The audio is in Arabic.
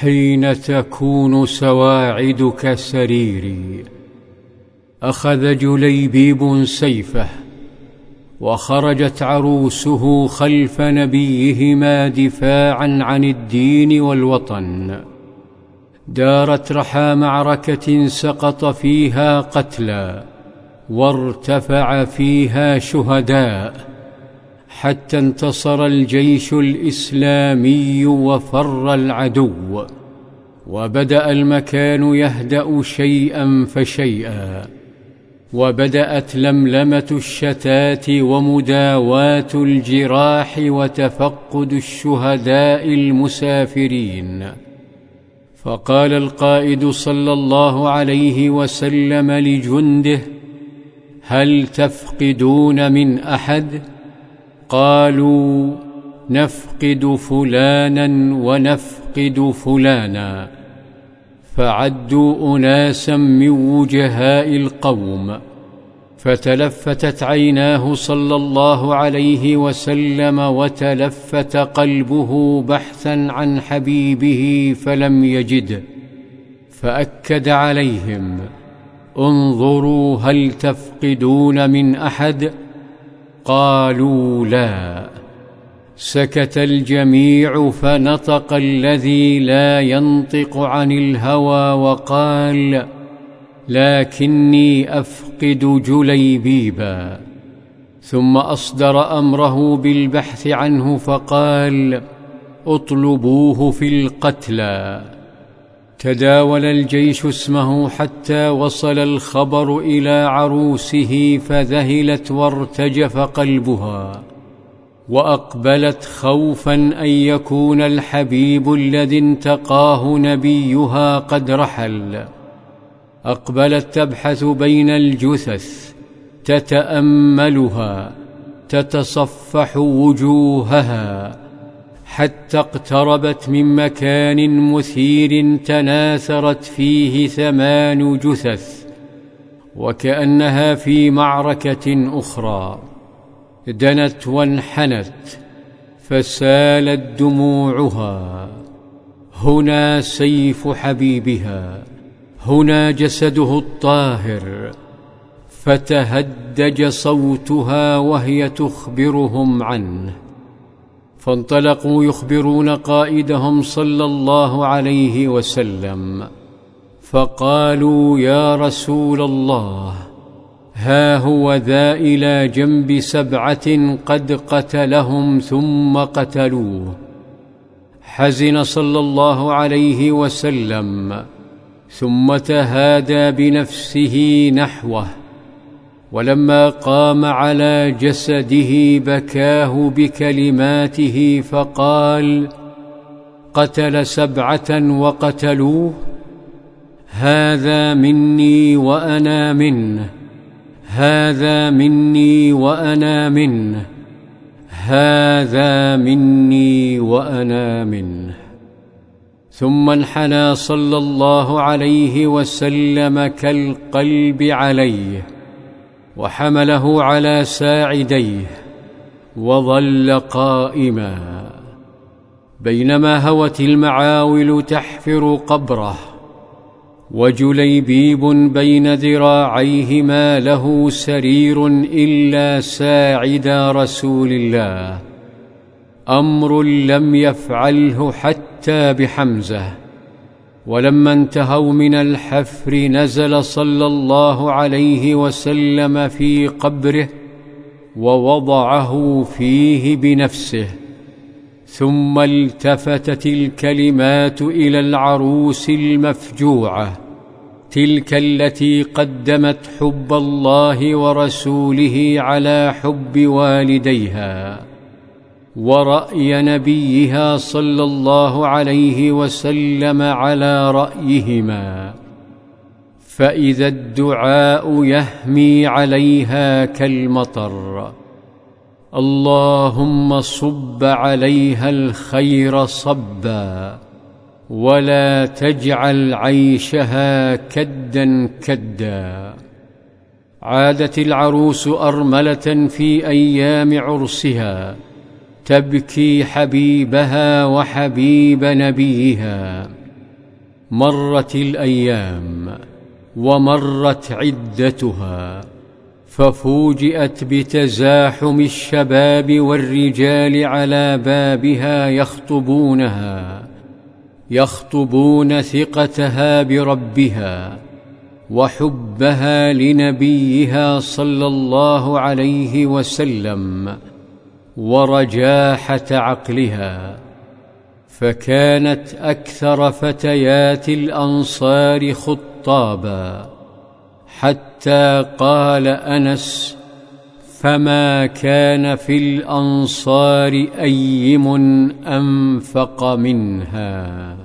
حين تكون سواعدك سريري أخذ جليبيب سيفه وخرجت عروسه خلف نبيهما دفاعا عن الدين والوطن. دارت رحى معركة سقط فيها قتلى وارتفع فيها شهداء. حتى انتصر الجيش الإسلامي وفر العدو. وبدأ المكان يهدأ شيئا فشيئا. وبدأت لملمة الشتات ومداواة الجراح وتفقد الشهداء المسافرين. فقال القائد صلى الله عليه وسلم لجنده هل تفقدون من أحد؟ قالوا نفقد فلانا ونفقد فلانا فعدوا أناسا من وجهاء القوم فتلفتت عيناه صلى الله عليه وسلم وتلفت قلبه بحثا عن حبيبه فلم يجده فأكد عليهم انظروا هل تفقدون من أحد قالوا لا. سكت الجميع فنطق الذي لا ينطق عن الهوى وقال لكني أفقد جليبيبا. ثم أصدر أمره بالبحث عنه فقال اطلبوه في القتلى. تداول الجيش اسمه حتى وصل الخبر إلى عروسه فذهلت وارتجف قلبها وأقبلت خوفا أن يكون الحبيب الذي انتقاه نبيها قد رحل. أقبلت تبحث بين الجثث تتأملها تتصفح وجوهها حتى اقتربت من مكان مثير تناثرت فيه ثمان جثث وكأنها في معركة أخرى. دنت وانحنت فسالت دموعها. هنا سيف حبيبها هنا جسده الطاهر. فتهدج صوتها وهي تخبرهم عنه. فانطلقوا يخبرون قائدهم صلى الله عليه وسلم فقالوا يا رسول الله ها هو ذا إلى جنب سبعة قد قتلهم ثم قتلوه. حزن صلى الله عليه وسلم ثم تهادى بنفسه نحوه. ولما قام على جسده بكاه بكلماته فقال قتل سبعة وقتلوه هذا مني وأنا منه هذا مني وأنا منه هذا مني وأنا منه. ثم انحنى صلى الله عليه وسلم كالقلب عليه. وحمله على ساعديه وظل قائما. بينما هوت المعاول تحفر قبره وجليبيب بين ذراعيه ما له سرير إلا ساعد رسول الله. أمر لم يفعله حتى بحمزة. ولما انتهوا من الحفر نزل صلى الله عليه وسلم في قبره ووضعه فيه بنفسه ثم التفتت الكلمات إلى العروس المفجوعة تلك التي قدمت حب الله ورسوله على حب والديها. ورأي نبيها صلى الله عليه وسلم على رأيهما. فإذا الدعاء يهمي عليها كالمطر. اللهم صب عليها الخير صبا ولا تجعل عيشها كدا كدا. عادت العروس أرملة في أيام عرسها. تبكي حبيبها وحبيب نبيها. مرت الأيام ومرت عدتها ففوجئت بتزاحم الشباب والرجال على بابها يخطبونها يخطبون ثقتها بربها وحبها لنبيها صلى الله عليه وسلم. ورجاحة عقلها فكانت أكثر فتيات الأنصار خطابا. حتى قال أنس فما كان في الأنصار أيم أنفق منها.